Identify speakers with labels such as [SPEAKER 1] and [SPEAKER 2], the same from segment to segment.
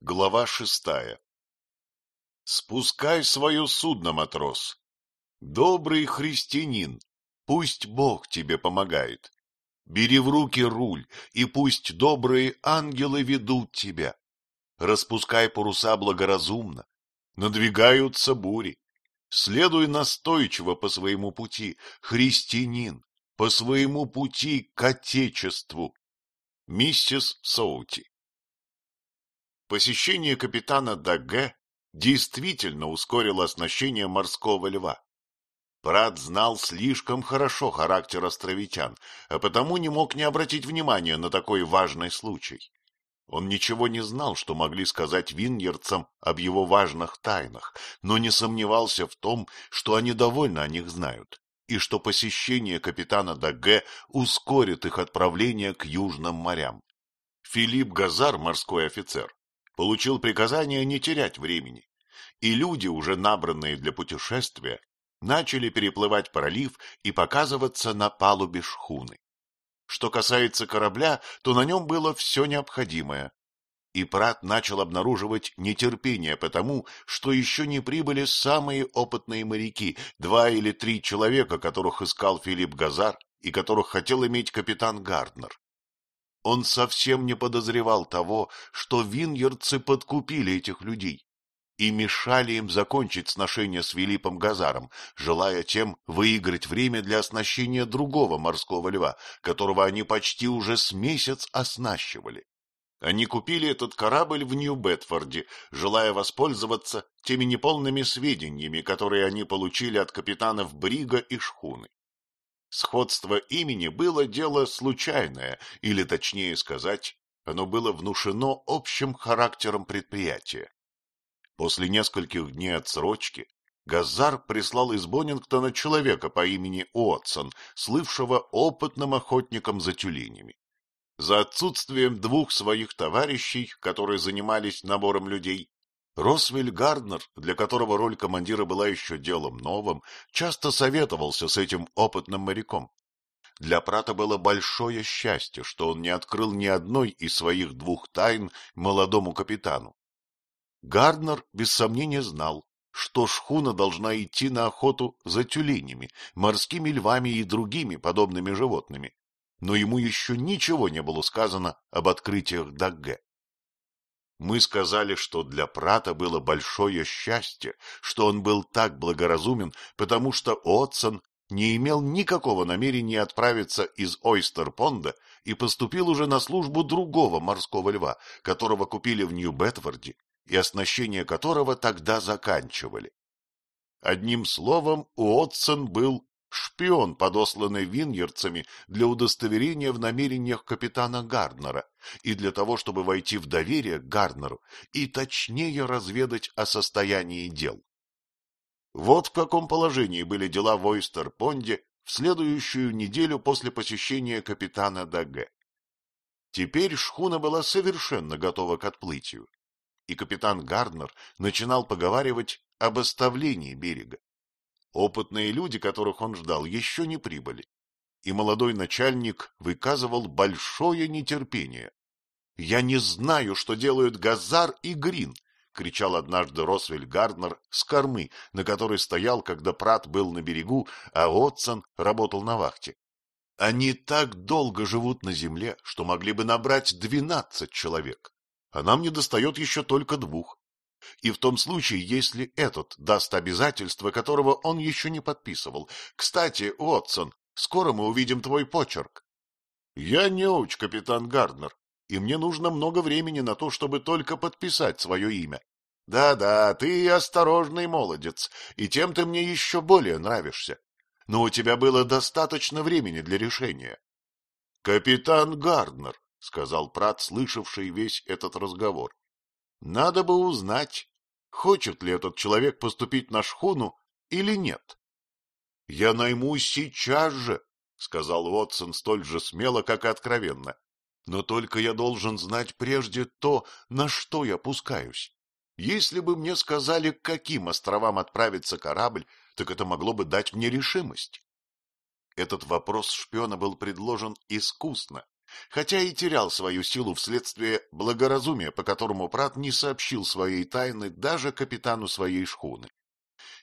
[SPEAKER 1] Глава шестая Спускай свое судно, матрос. Добрый христианин, пусть Бог тебе помогает. Бери в руки руль, и пусть добрые ангелы ведут тебя. Распускай паруса благоразумно. Надвигаются бури. Следуй настойчиво по своему пути, христианин, по своему пути к Отечеству. Миссис Соути Посещение капитана Даге действительно ускорило оснащение морского льва. Брат знал слишком хорошо характер островитян, а потому не мог не обратить внимания на такой важный случай. Он ничего не знал, что могли сказать виньерцам об его важных тайнах, но не сомневался в том, что они довольно о них знают, и что посещение капитана Даге ускорит их отправление к южным морям. Филипп Газар, морской офицер, получил приказание не терять времени, и люди, уже набранные для путешествия, начали переплывать пролив и показываться на палубе шхуны. Что касается корабля, то на нем было все необходимое. И Прат начал обнаруживать нетерпение потому, что еще не прибыли самые опытные моряки, два или три человека, которых искал Филипп Газар и которых хотел иметь капитан Гарднер. Он совсем не подозревал того, что виньерцы подкупили этих людей и мешали им закончить сношение с Филиппом Газаром, желая тем выиграть время для оснащения другого морского льва, которого они почти уже с месяц оснащивали. Они купили этот корабль в Нью-Бетфорде, желая воспользоваться теми неполными сведениями, которые они получили от капитанов Брига и Шхуны. Сходство имени было дело случайное, или, точнее сказать, оно было внушено общим характером предприятия. После нескольких дней отсрочки Газар прислал из Боннингтона человека по имени Уотсон, слывшего опытным охотником за тюленями. За отсутствием двух своих товарищей, которые занимались набором людей, Росвель Гарднер, для которого роль командира была еще делом новым, часто советовался с этим опытным моряком. Для Прата было большое счастье, что он не открыл ни одной из своих двух тайн молодому капитану. Гарднер без сомнения знал, что шхуна должна идти на охоту за тюленями, морскими львами и другими подобными животными, но ему еще ничего не было сказано об открытиях Дагге. Мы сказали, что для Прата было большое счастье, что он был так благоразумен, потому что Отсон не имел никакого намерения отправиться из Ойстер-Понда и поступил уже на службу другого морского льва, которого купили в Нью-Бетфорде и оснащение которого тогда заканчивали. Одним словом, Уотсон был шпион, подосланный виньерцами для удостоверения в намерениях капитана Гарднера и для того, чтобы войти в доверие к Гарднеру и точнее разведать о состоянии дел. Вот в каком положении были дела в Ойстер-Понде в следующую неделю после посещения капитана Даге. Теперь шхуна была совершенно готова к отплытию, и капитан Гарднер начинал поговаривать об оставлении берега. Опытные люди, которых он ждал, еще не прибыли, и молодой начальник выказывал большое нетерпение. — Я не знаю, что делают Газар и Грин, — кричал однажды Росвель Гарднер с кормы, на которой стоял, когда Прат был на берегу, а Отсон работал на вахте. Они так долго живут на земле, что могли бы набрать двенадцать человек, а нам недостает еще только двух и в том случае, если этот даст обязательство, которого он еще не подписывал. Кстати, Уотсон, скоро мы увидим твой почерк. Я неуч, капитан Гарднер, и мне нужно много времени на то, чтобы только подписать свое имя. Да-да, ты осторожный молодец, и тем ты мне еще более нравишься. Но у тебя было достаточно времени для решения. — Капитан Гарднер, — сказал Прат, слышавший весь этот разговор, надо бы узнать, хочет ли этот человек поступить на шхуну или нет. — Я наймусь сейчас же, — сказал Уотсон столь же смело, как и откровенно. — Но только я должен знать прежде то, на что я пускаюсь. Если бы мне сказали, к каким островам отправится корабль, так это могло бы дать мне решимость. Этот вопрос шпиона был предложен искусно, хотя и терял свою силу вследствие благоразумия, по которому Прат не сообщил своей тайны даже капитану своей шхуны.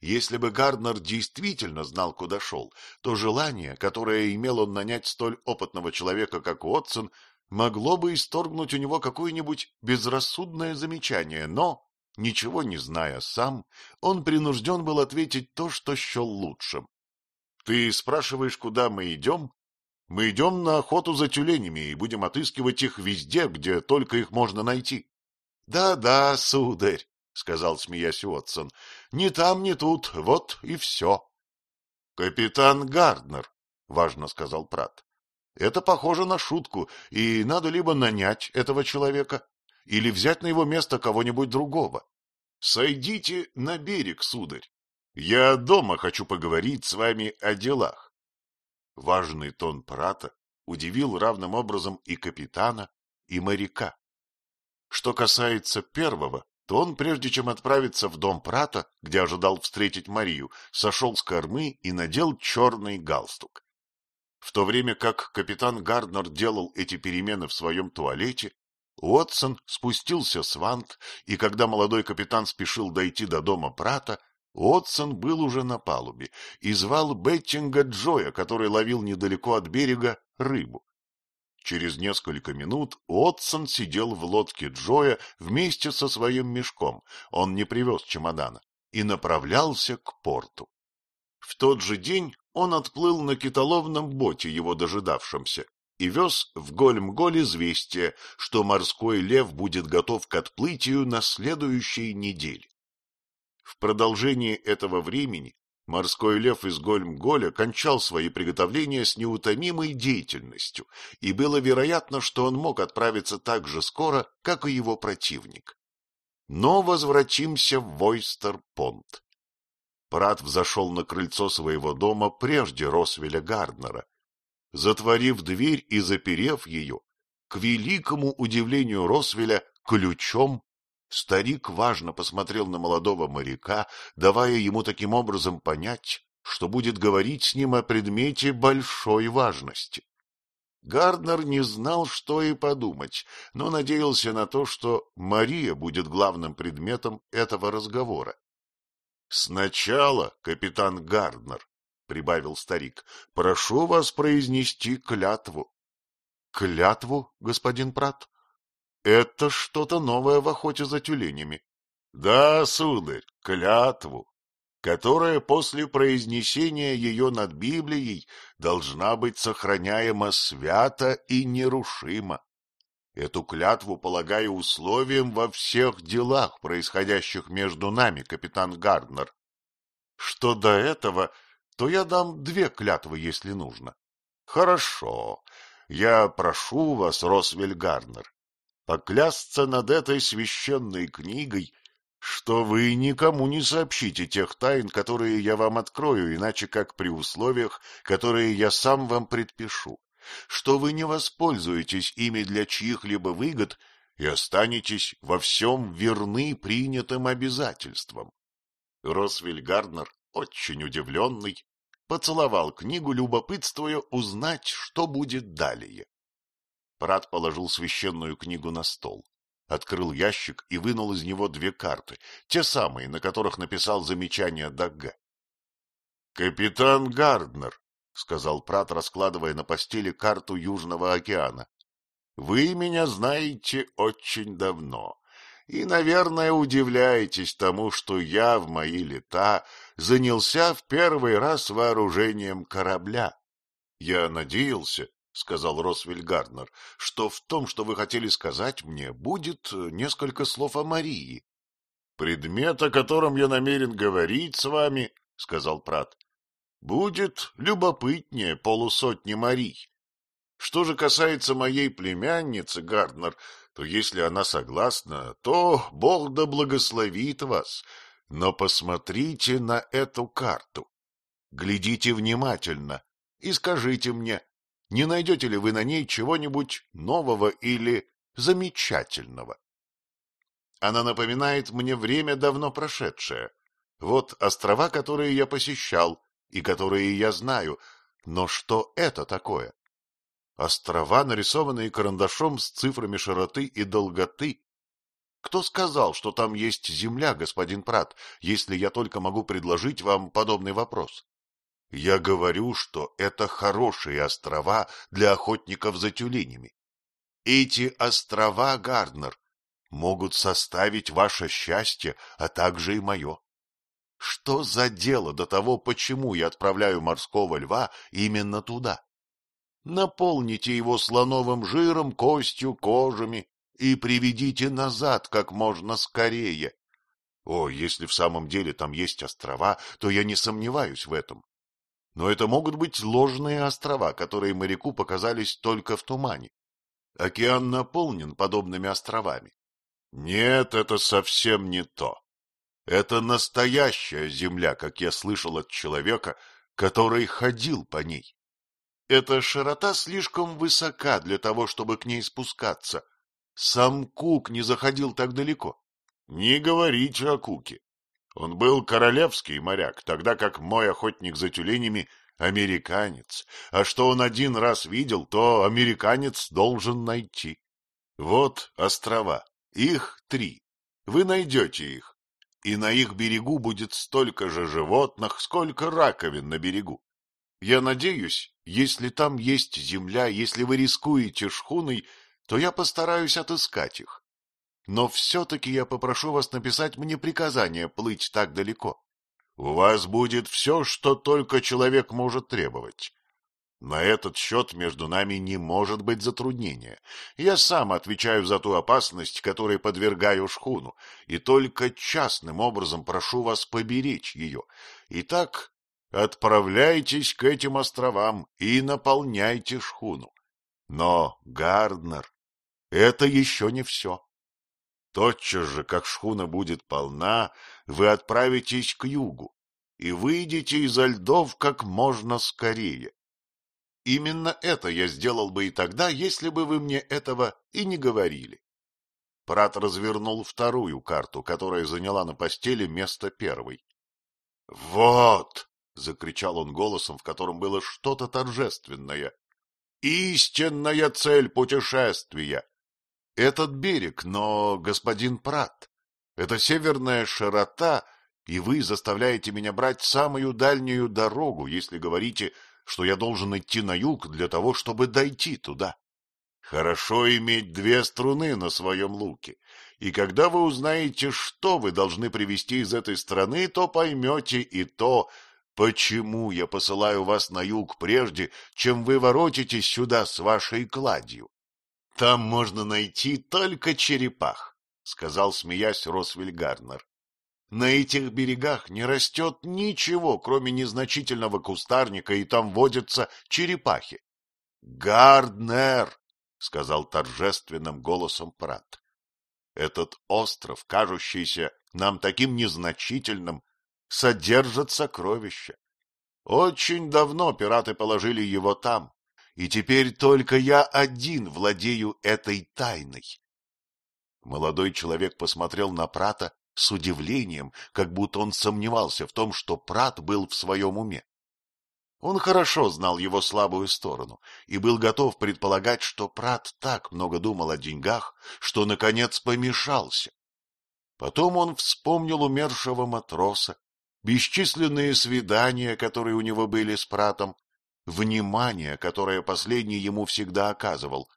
[SPEAKER 1] Если бы Гарднер действительно знал, куда шел, то желание, которое имел он нанять столь опытного человека, как Уотсон, могло бы исторгнуть у него какое-нибудь безрассудное замечание, но, ничего не зная сам, он принужден был ответить то, что счел лучшим. — Ты спрашиваешь, куда мы идем? Мы идем на охоту за тюленями и будем отыскивать их везде, где только их можно найти. Да — Да-да, сударь, — сказал, смеясь Уотсон, — ни там, ни тут, вот и все. — Капитан Гарднер, — важно сказал Прат. Это похоже на шутку, и надо либо нанять этого человека, или взять на его место кого-нибудь другого. Сойдите на берег, сударь. Я дома хочу поговорить с вами о делах. Важный тон Прата удивил равным образом и капитана, и моряка. Что касается первого, то он, прежде чем отправиться в дом Прата, где ожидал встретить Марию, сошел с кормы и надел черный галстук. В то время как капитан Гарднер делал эти перемены в своем туалете, Уотсон спустился с вант, и когда молодой капитан спешил дойти до дома Прата, Уотсон был уже на палубе и звал Беттинга Джоя, который ловил недалеко от берега рыбу. Через несколько минут Уотсон сидел в лодке Джоя вместе со своим мешком, он не привез чемодана, и направлялся к порту. В тот же день он отплыл на китоловном боте, его дожидавшемся, и вез в Гольмголь известие, что морской лев будет готов к отплытию на следующей неделе. В продолжении этого времени морской лев из Гольмголя кончал свои приготовления с неутомимой деятельностью, и было вероятно, что он мог отправиться так же скоро, как и его противник. Но возвратимся в Войстер-Понт. Прат взошел на крыльцо своего дома прежде Росвеля Гарднера. Затворив дверь и заперев ее, к великому удивлению Росвеля, ключом, старик важно посмотрел на молодого моряка, давая ему таким образом понять, что будет говорить с ним о предмете большой важности. Гарднер не знал, что и подумать, но надеялся на то, что Мария будет главным предметом этого разговора. — Сначала, капитан Гарднер, — прибавил старик, — прошу вас произнести клятву. — Клятву, господин Прат? Это что-то новое в охоте за тюленями. — Да, сударь, клятву, которая после произнесения ее над Библией должна быть сохраняема свято и нерушимо. Эту клятву полагаю условием во всех делах, происходящих между нами, капитан Гарднер. Что до этого, то я дам две клятвы, если нужно. Хорошо. Я прошу вас, Росвель Гарднер, поклясться над этой священной книгой, что вы никому не сообщите тех тайн, которые я вам открою, иначе как при условиях, которые я сам вам предпишу что вы не воспользуетесь ими для чьих-либо выгод и останетесь во всем верны принятым обязательствам. Росвель Гарднер, очень удивленный, поцеловал книгу, любопытствуя узнать, что будет далее. Прат положил священную книгу на стол, открыл ящик и вынул из него две карты, те самые, на которых написал замечание Дагга. — Капитан Гарднер, — сказал Прат, раскладывая на постели карту Южного океана. — Вы меня знаете очень давно и, наверное, удивляетесь тому, что я в мои лета занялся в первый раз вооружением корабля. — Я надеялся, — сказал Росвель Гарднер, — что в том, что вы хотели сказать мне, будет несколько слов о Марии. — Предмет, о котором я намерен говорить с вами, — сказал Прат, будет любопытнее полусотни Марий. Что же касается моей племянницы, Гарднер, то если она согласна, то Бог да благословит вас. Но посмотрите на эту карту. Глядите внимательно и скажите мне, не найдете ли вы на ней чего-нибудь нового или замечательного? Она напоминает мне время давно прошедшее. Вот острова, которые я посещал, и которые я знаю, но что это такое? Острова, нарисованные карандашом с цифрами широты и долготы. Кто сказал, что там есть земля, господин Прат, если я только могу предложить вам подобный вопрос? Я говорю, что это хорошие острова для охотников за тюленями. Эти острова, Гарднер, могут составить ваше счастье, а также и мое. Что за дело до того, почему я отправляю морского льва именно туда? Наполните его слоновым жиром, костью, кожами и приведите назад как можно скорее. О, если в самом деле там есть острова, то я не сомневаюсь в этом. Но это могут быть ложные острова, которые моряку показались только в тумане. Океан наполнен подобными островами. Нет, это совсем не то. Это настоящая земля, как я слышал от человека, который ходил по ней. Эта широта слишком высока для того, чтобы к ней спускаться. Сам Кук не заходил так далеко. Не говорите о Куке. Он был королевский моряк, тогда как мой охотник за тюленями — американец. А что он один раз видел, то американец должен найти. Вот острова. Их три. Вы найдете их. И на их берегу будет столько же животных, сколько раковин на берегу. Я надеюсь, если там есть земля, если вы рискуете шхуной, то я постараюсь отыскать их. Но все-таки я попрошу вас написать мне приказание плыть так далеко. У вас будет все, что только человек может требовать. На этот счет между нами не может быть затруднения. Я сам отвечаю за ту опасность, которой подвергаю шхуну, и только частным образом прошу вас поберечь ее. Итак, отправляйтесь к этим островам и наполняйте шхуну. Но, Гарднер, это еще не все. Тотчас же, как шхуна будет полна, вы отправитесь к югу и выйдете изо льдов как можно скорее. Именно это я сделал бы и тогда, если бы вы мне этого и не говорили. Прат развернул вторую карту, которая заняла на постели место первой. — Вот! — закричал он голосом, в котором было что-то торжественное. — Истинная цель путешествия! Этот берег, но, господин Прат, это северная широта, и вы заставляете меня брать самую дальнюю дорогу, если говорите, что я должен идти на юг для того, чтобы дойти туда. Хорошо иметь две струны на своем луке, и когда вы узнаете, что вы должны привезти из этой страны, то поймете и то, почему я посылаю вас на юг прежде, чем вы воротитесь сюда с вашей кладью. Там можно найти только черепах, — сказал, смеясь, Росвель Гарнер. На этих берегах не растет ничего, кроме незначительного кустарника, и там водятся черепахи. — Гарднер! — сказал торжественным голосом Прат. Этот остров, кажущийся нам таким незначительным, содержит сокровища. Очень давно пираты положили его там, и теперь только я один владею этой тайной. Молодой человек посмотрел на Прата с удивлением, как будто он сомневался в том, что Прат был в своем уме. Он хорошо знал его слабую сторону и был готов предполагать, что Прат так много думал о деньгах, что, наконец, помешался. Потом он вспомнил умершего матроса, бесчисленные свидания, которые у него были с Пратом, внимание, которое последний ему всегда оказывал,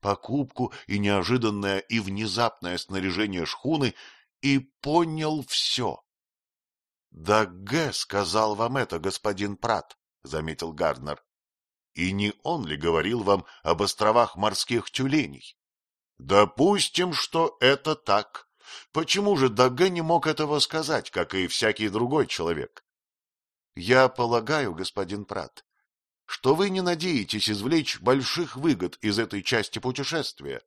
[SPEAKER 1] покупку и неожиданное и внезапное снаряжение шхуны и понял все. — Да Г. сказал вам это, господин Прат, — заметил Гарднер. — И не он ли говорил вам об островах морских тюленей? — Допустим, что это так. Почему же Дагэ не мог этого сказать, как и всякий другой человек? — Я полагаю, господин Прат, что вы не надеетесь извлечь больших выгод из этой части путешествия.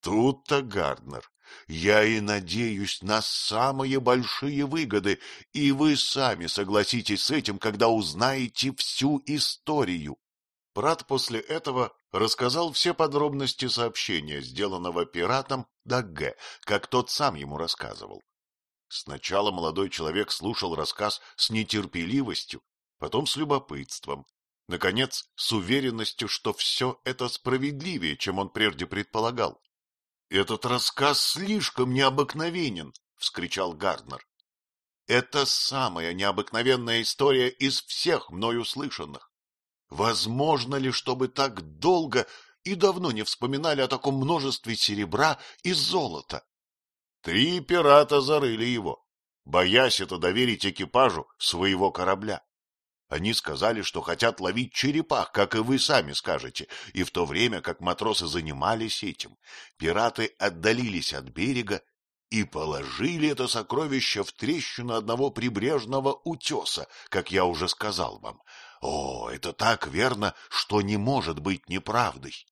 [SPEAKER 1] Тут-то, Гарднер, я и надеюсь на самые большие выгоды, и вы сами согласитесь с этим, когда узнаете всю историю. Брат после этого рассказал все подробности сообщения, сделанного пиратом Дагге, как тот сам ему рассказывал. Сначала молодой человек слушал рассказ с нетерпеливостью, потом с любопытством, Наконец, с уверенностью, что все это справедливее, чем он прежде предполагал. — Этот рассказ слишком необыкновенен! — вскричал Гарднер. — Это самая необыкновенная история из всех мною слышанных. Возможно ли, чтобы так долго и давно не вспоминали о таком множестве серебра и золота? Три пирата зарыли его, боясь это доверить экипажу своего корабля. Они сказали, что хотят ловить черепах, как и вы сами скажете, и в то время, как матросы занимались этим, пираты отдалились от берега и положили это сокровище в трещину одного прибрежного утеса, как я уже сказал вам. О, это так верно, что не может быть неправдой.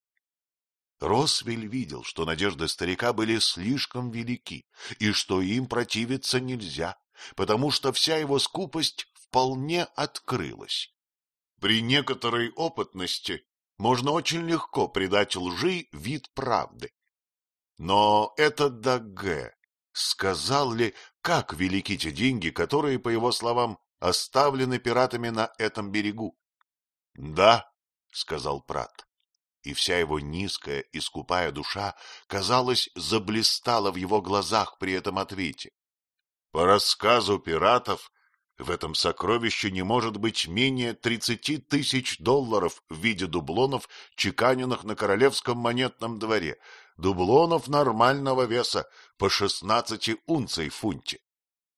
[SPEAKER 1] Росвель видел, что надежды старика были слишком велики, и что им противиться нельзя, потому что вся его скупость вполне открылась. При некоторой опытности можно очень легко придать лжи вид правды. Но этот Дагге сказал ли, как велики те деньги, которые, по его словам, оставлены пиратами на этом берегу? — Да, — сказал Прат, и вся его низкая и скупая душа, казалось, заблистала в его глазах при этом ответе. По рассказу пиратов, в этом сокровище не может быть менее тридцати тысяч долларов в виде дублонов, чеканенных на королевском монетном дворе, дублонов нормального веса по шестнадцати унций в фунте.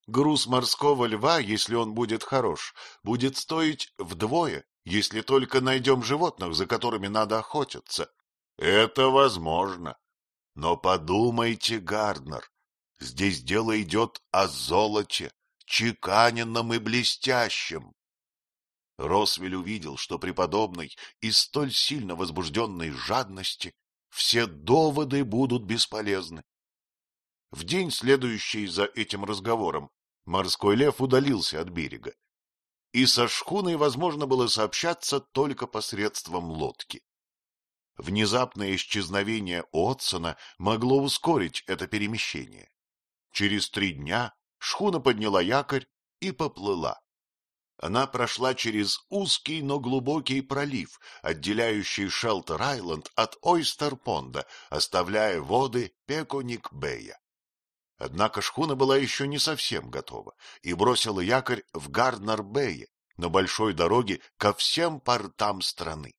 [SPEAKER 1] Груз морского льва, если он будет хорош, будет стоить вдвое, если только найдем животных, за которыми надо охотиться. Это возможно. Но подумайте, Гарднер, здесь дело идет о золоте, чеканенном и блестящем. Росвель увидел, что преподобный из столь сильно возбужденной жадности все доводы будут бесполезны. В день, следующий за этим разговором, морской лев удалился от берега, и со шхуной возможно было сообщаться только посредством лодки. Внезапное исчезновение Отсона могло ускорить это перемещение. Через три дня шхуна подняла якорь и поплыла. Она прошла через узкий, но глубокий пролив, отделяющий Шелтер-Айленд от Ойстер-Понда, оставляя воды Пеконик-Бэя. Однако шхуна была еще не совсем готова и бросила якорь в Гарднер-Бэе на большой дороге ко всем портам страны.